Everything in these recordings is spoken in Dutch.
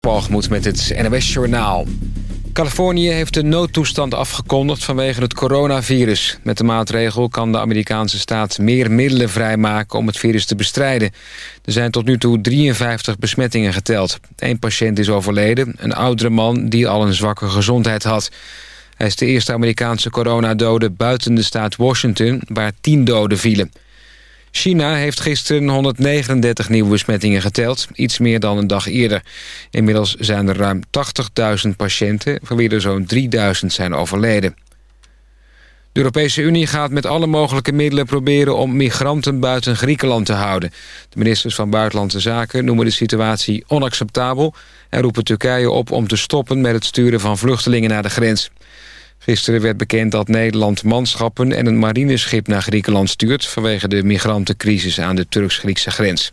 Palgmoed met het NOS Journaal. Californië heeft de noodtoestand afgekondigd vanwege het coronavirus. Met de maatregel kan de Amerikaanse staat meer middelen vrijmaken om het virus te bestrijden. Er zijn tot nu toe 53 besmettingen geteld. Eén patiënt is overleden, een oudere man die al een zwakke gezondheid had. Hij is de eerste Amerikaanse coronadode buiten de staat Washington, waar 10 doden vielen. China heeft gisteren 139 nieuwe besmettingen geteld, iets meer dan een dag eerder. Inmiddels zijn er ruim 80.000 patiënten, van wie er zo'n 3.000 zijn overleden. De Europese Unie gaat met alle mogelijke middelen proberen om migranten buiten Griekenland te houden. De ministers van Buitenlandse Zaken noemen de situatie onacceptabel... en roepen Turkije op om te stoppen met het sturen van vluchtelingen naar de grens. Gisteren werd bekend dat Nederland manschappen en een marineschip naar Griekenland stuurt... vanwege de migrantencrisis aan de Turks-Griekse grens.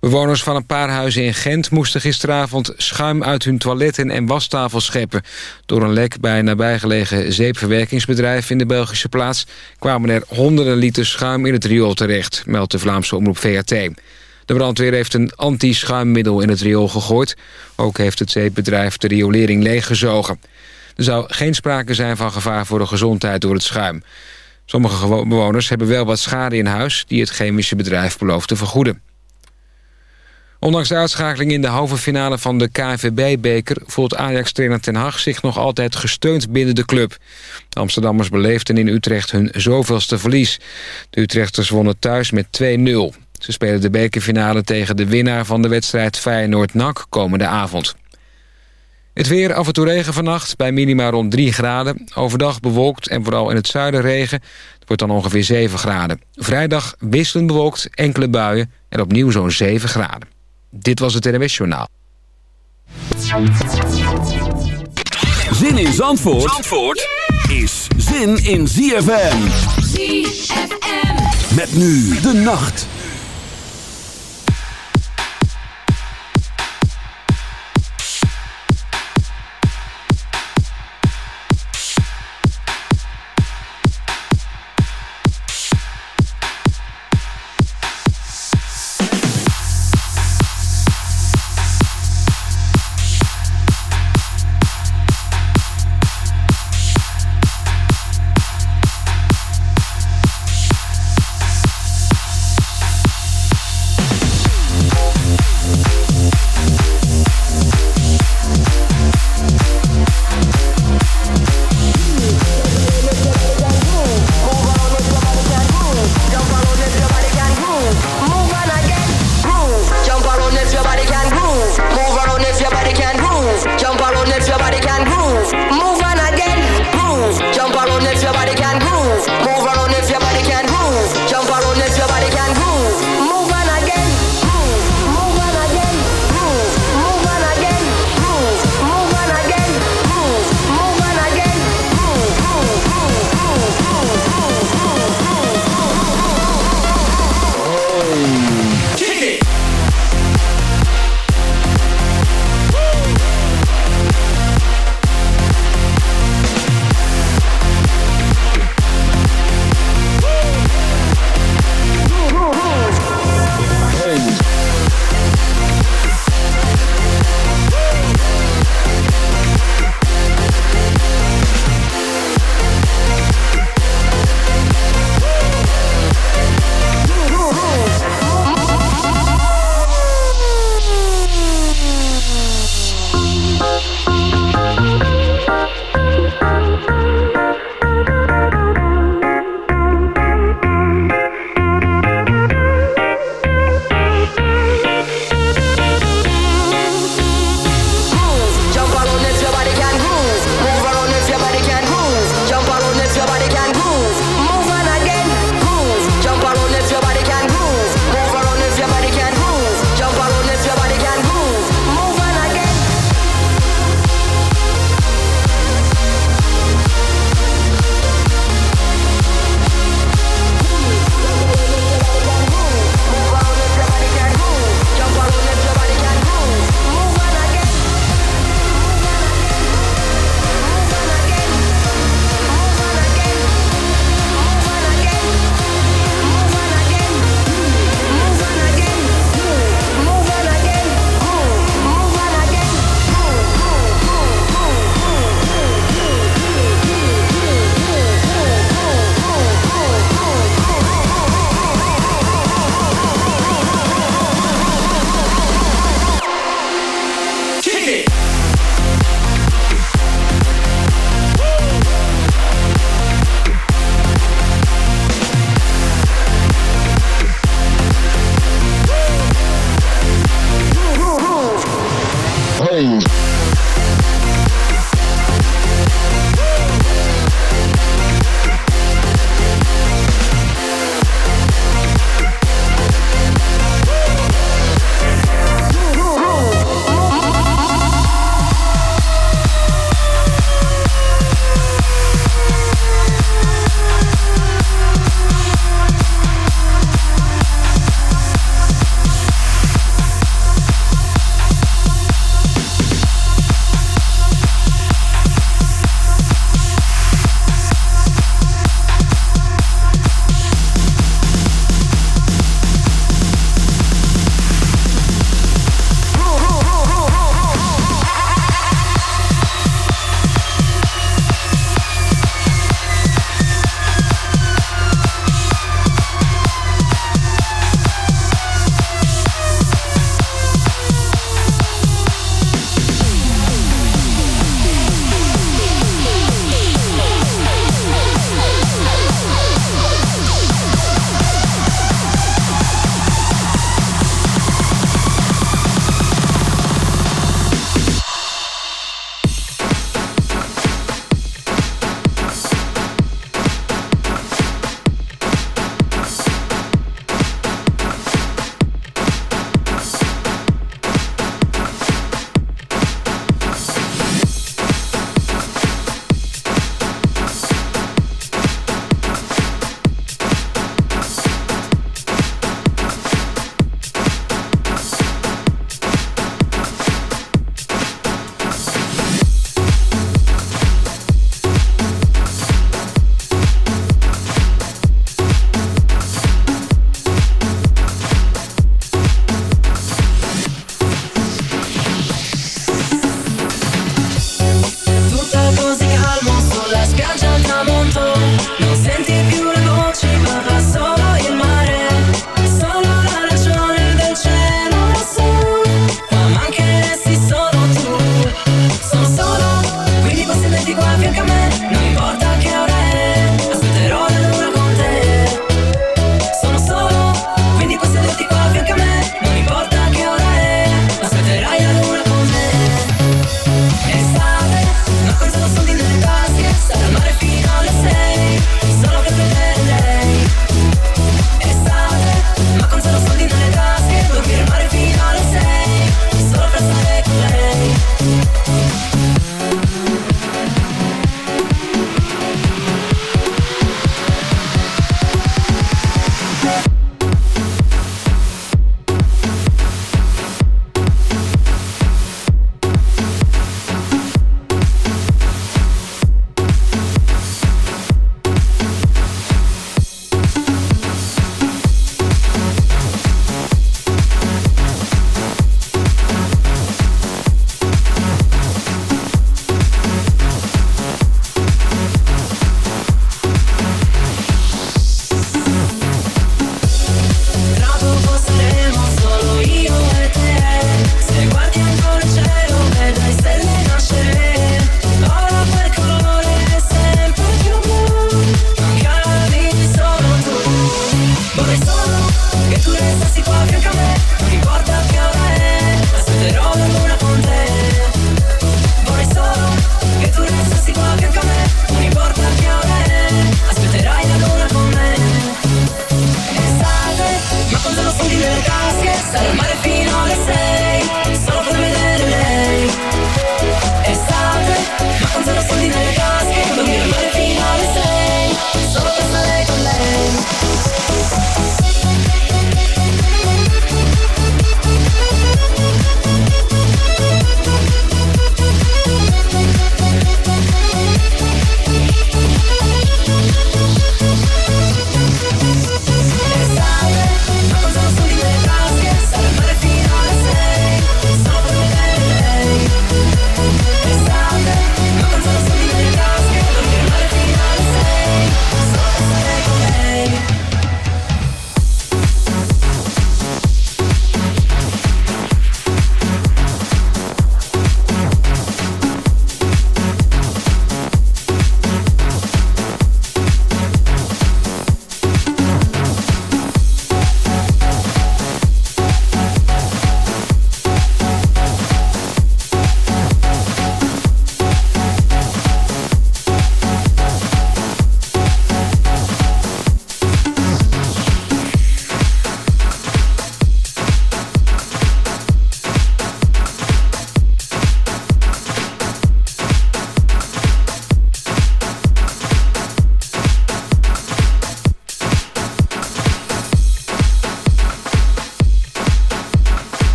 Bewoners van een paar huizen in Gent moesten gisteravond schuim uit hun toiletten en wastafel scheppen. Door een lek bij een nabijgelegen zeepverwerkingsbedrijf in de Belgische plaats kwamen er honderden liter schuim in het riool terecht, meldt de Vlaamse omroep VRT. De brandweer heeft een anti-schuimmiddel in het riool gegooid. Ook heeft het zeepbedrijf de riolering leeggezogen. Er zou geen sprake zijn van gevaar voor de gezondheid door het schuim. Sommige bewoners hebben wel wat schade in huis... die het chemische bedrijf belooft te vergoeden. Ondanks de uitschakeling in de halve finale van de KNVB-beker... voelt Ajax-trainer Ten Hag zich nog altijd gesteund binnen de club. De Amsterdammers beleefden in Utrecht hun zoveelste verlies. De Utrechters wonnen thuis met 2-0. Ze spelen de bekerfinale tegen de winnaar van de wedstrijd Feyenoord-NAC komende avond. Het weer af en toe regen vannacht, bij minima rond 3 graden. Overdag bewolkt en vooral in het zuiden regen. Het wordt dan ongeveer 7 graden. Vrijdag wisselend bewolkt, enkele buien en opnieuw zo'n 7 graden. Dit was het NWS Journaal. Zin in Zandvoort, Zandvoort is zin in ZFM. ZFM. Met nu de nacht.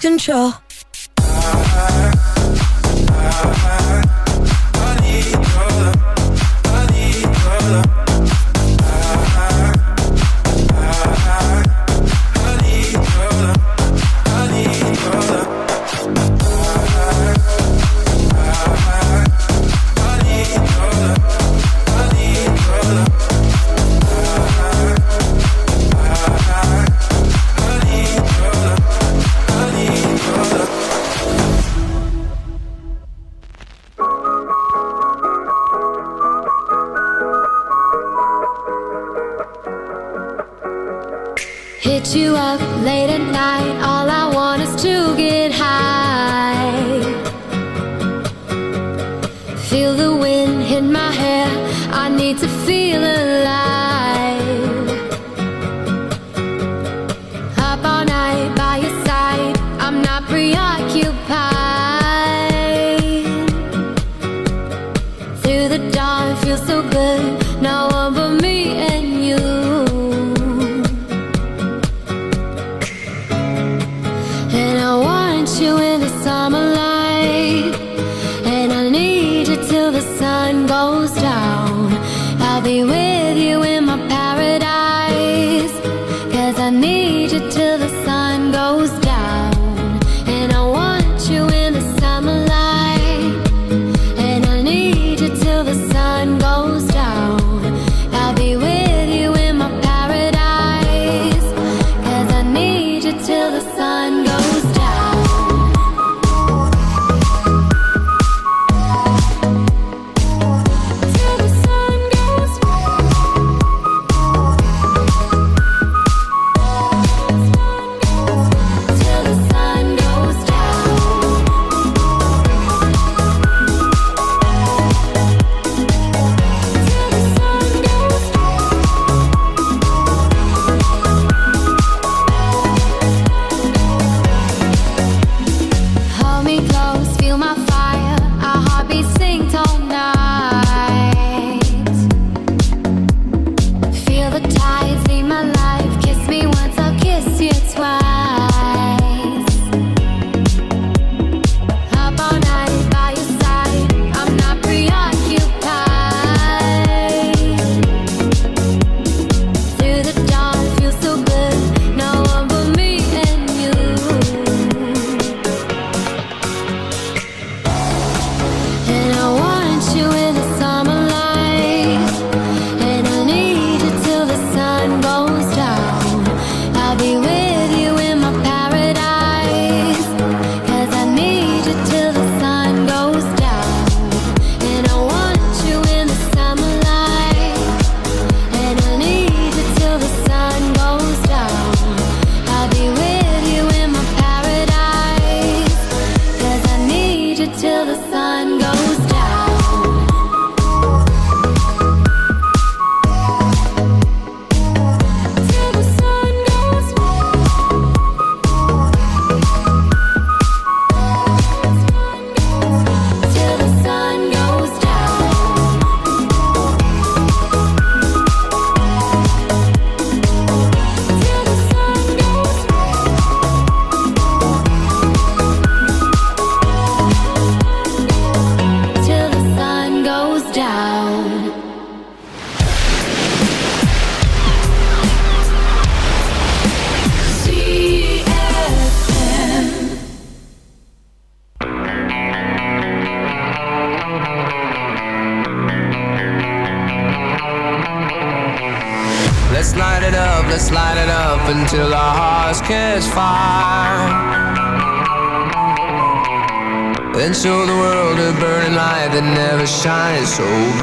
control. you so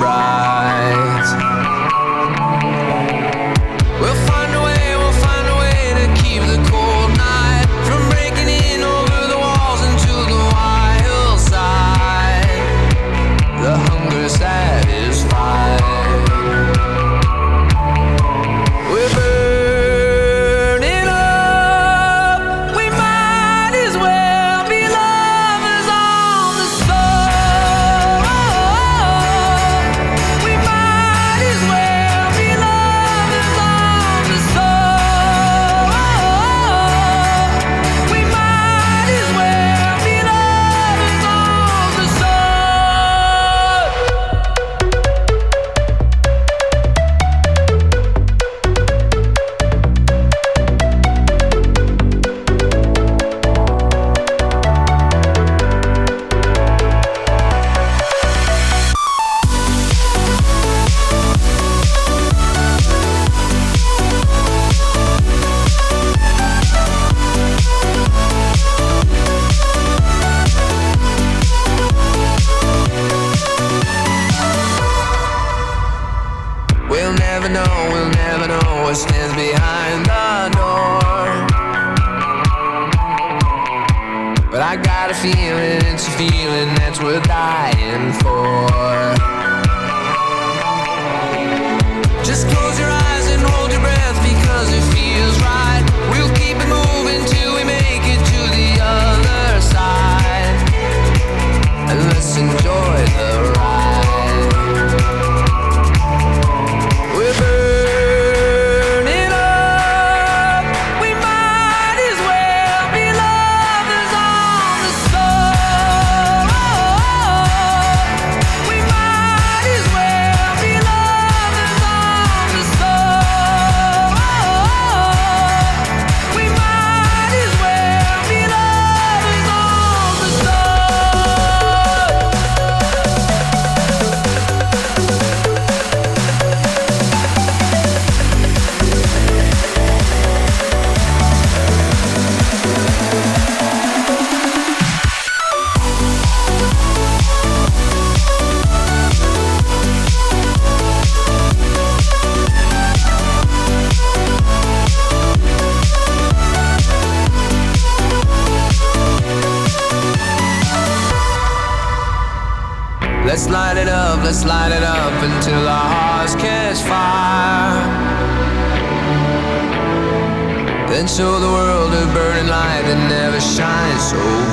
and show the world a burning light that never shines. So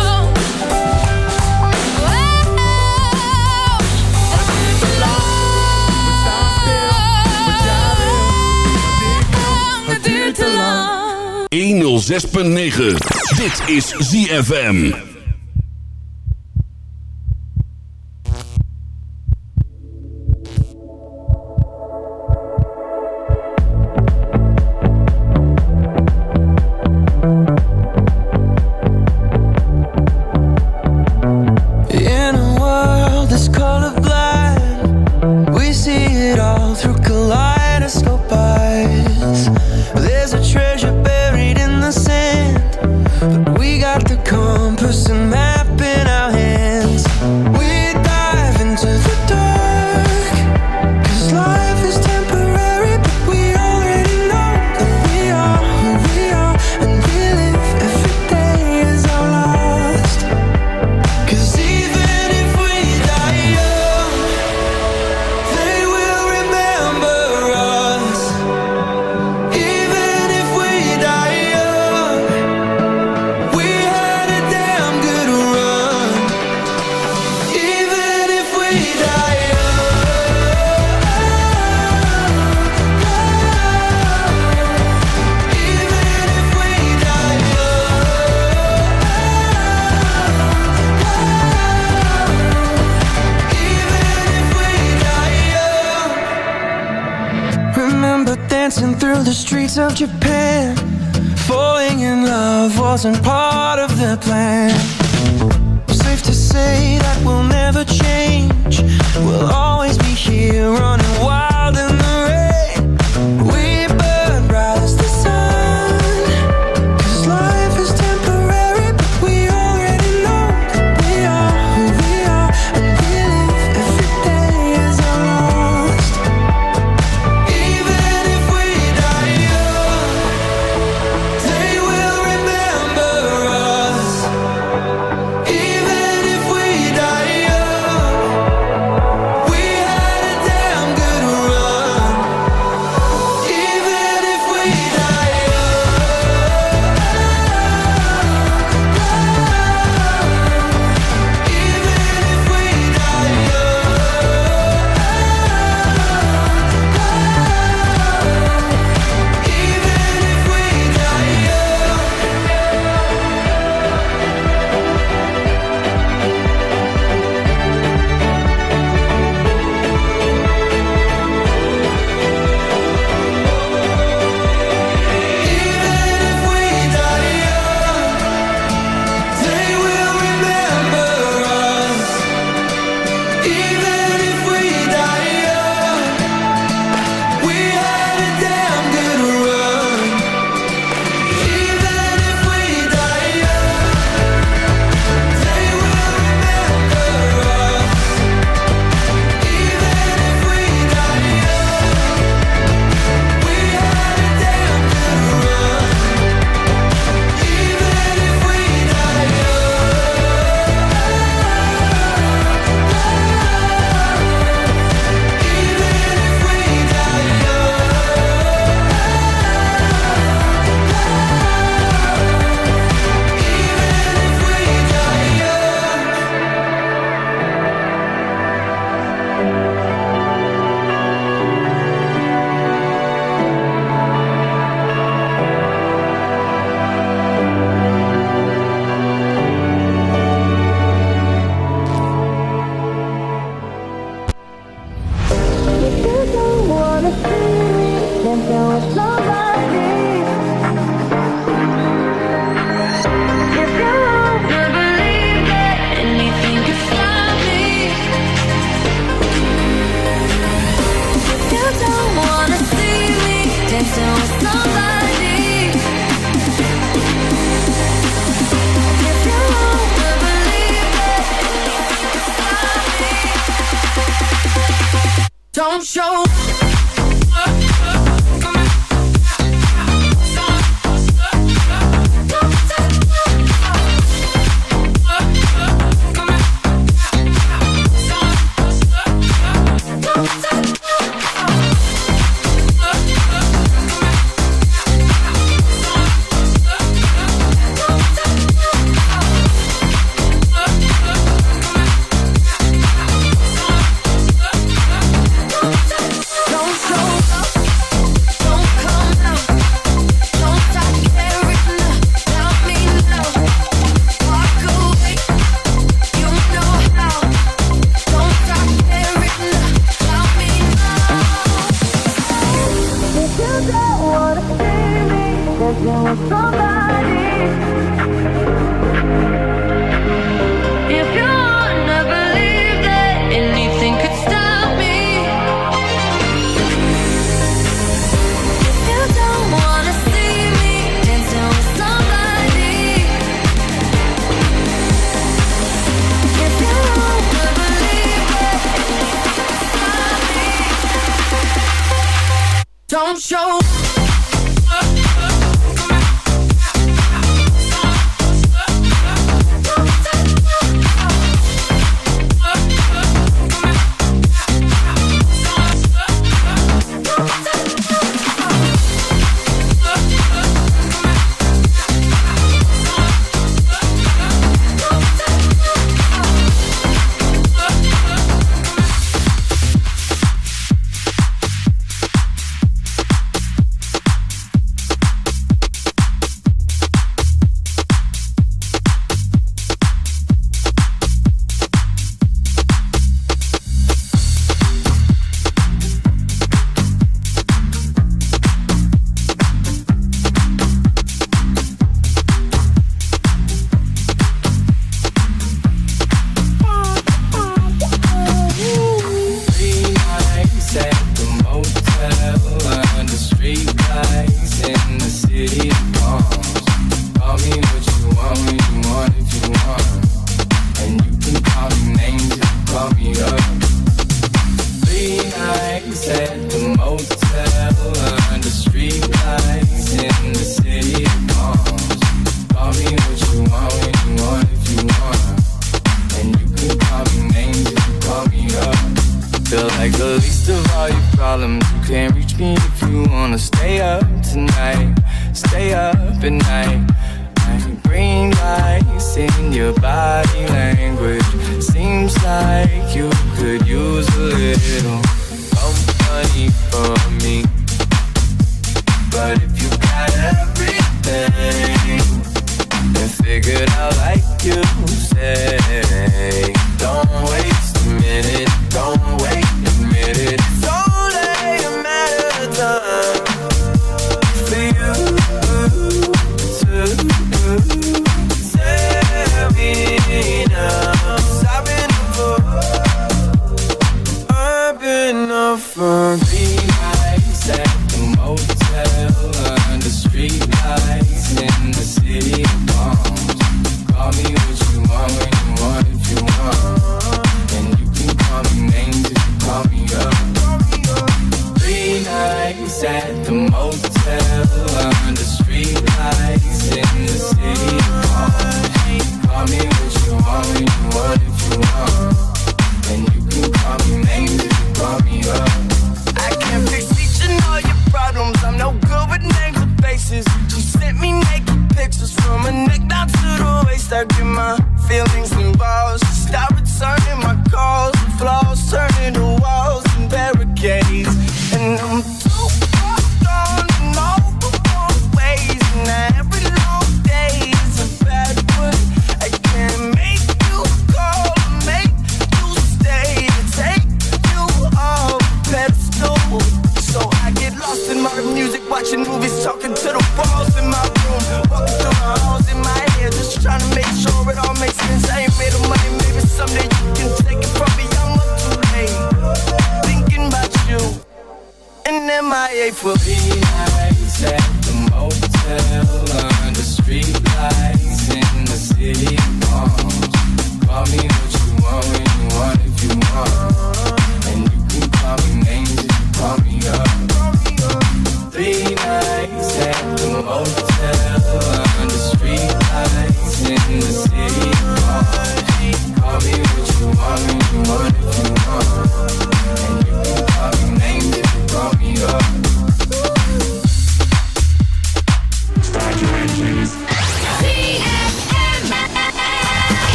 106.9. Dit is ZFM.